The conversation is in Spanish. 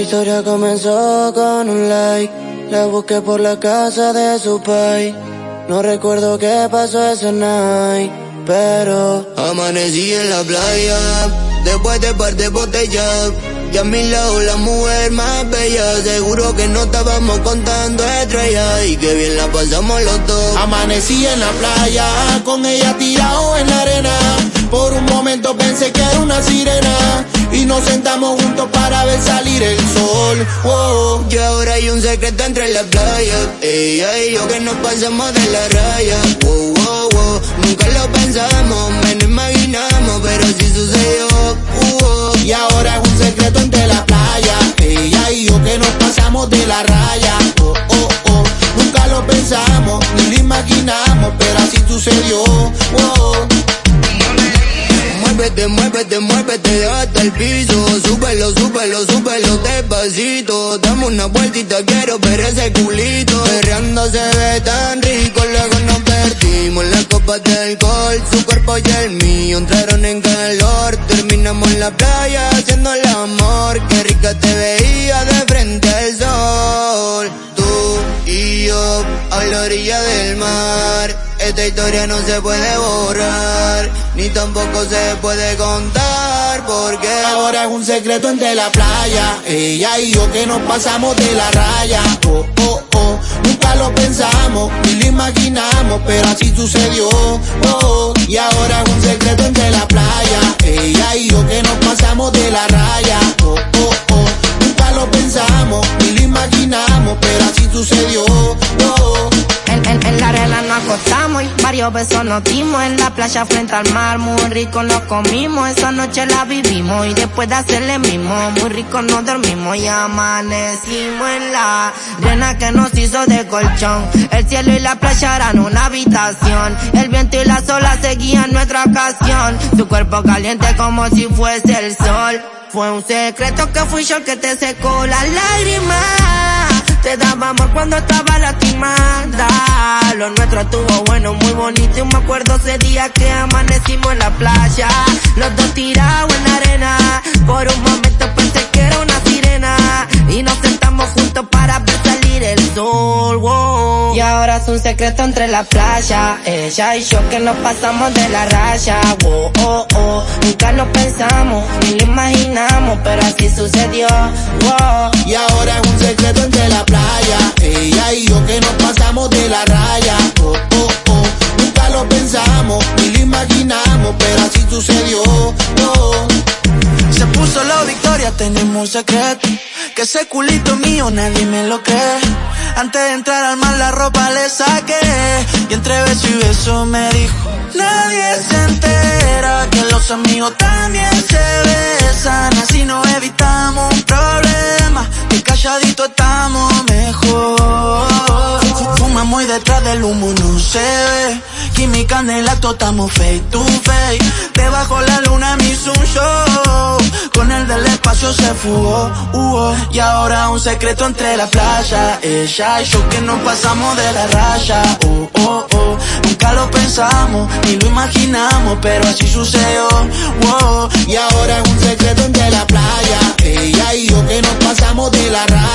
La historia comenzó con un like. La busqué por la casa de su pai. No recuerdo qué pasó ese night, pero amanecí en la playa después de par de botellas. Y a mi lado la mujer más bella Seguro que no estábamos contando estrellas Y que bien la pasamos los dos Amanecí en la playa Con ella tirado en la arena Por un momento pensé que era una sirena oh. Y ahora hay un secreto entre la playa Ella y yo que nos pasamos de la raya oh, oh, oh. Nunca lo pensamos, Muévete, muévete, muévete hasta el piso. Súbelo, súbelo, súbelo despacito. Dame una vueltita, quiero ver ese culito. Perreando se ve tan rico, luego nos perdimos las copas de alcohol. Su cuerpo y el mío entraron en calor. Terminamos en la playa haciendo el amor. Qué rica te veía de frente al sol. Tú y yo a la orilla del mar. Esta historia no se puede borrar, ni tampoco se puede contar, porque ahora es un secreto entre la playa. Ella y yo que nos pasamos de la raya. Oh, oh, oh, nunca lo pensamos, ni lo imaginamos, pero así sucedió. Oh, oh, y ahora es un secreto entre la playa. Ella y yo que nos pasamos de la raya. Besos nos dimos En la playa frente al mar, muy rico nos comimos Esa noche la vivimos. Y después de hacerle mismo Muy rico nos dormimos. Y amanecimos en la arena que nos hizo de colchón. El cielo y la playa eran una habitación. El viento y la sola seguían nuestra ocasión. Su cuerpo caliente como si fuese el sol. Fue un secreto que fui yo el que te secó las lágrimas. Te daba amor cuando estaba lastimada. Nuestro estuvo bueno, muy bonito. Y me acuerdo ese día que amanecimos en la playa. Los dos tirados en la arena. Es un secreto entre la playa. Ella y yo que nos pasamos de la raya. Oh, oh, oh. Nunca lo pensamos, ni lo imaginamos, pero así sucedió. Y ahora es un secreto entre la playa. Ella y yo que nos pasamos de la raya. Oh, oh, oh. Nunca lo pensamos, ni lo imaginamos, pero así sucedió. Oh. Se puso la victoria, tenemos un secreto. Que ese culito mío nadie me lo cree. Antes de entrar al mar la ropa le saqué. Y entre beso y beso me dijo, nadie se entera que los amigos también se besan. Así no evitamos un problema. Que calladito estamos mejor. Fumamos y detrás del humo no se ve. Química en el acto estamos face to face. Debajo la luna me hizo un show. Con el Y ahora un secreto entre la playa. Ella y yo que nos pasamos de la raya. Oh, oh, oh. Nunca lo pensamos, ni lo imaginamos, pero así sucedió. Y ahora es un secreto entre la playa. Ella y yo que nos pasamos de la raya.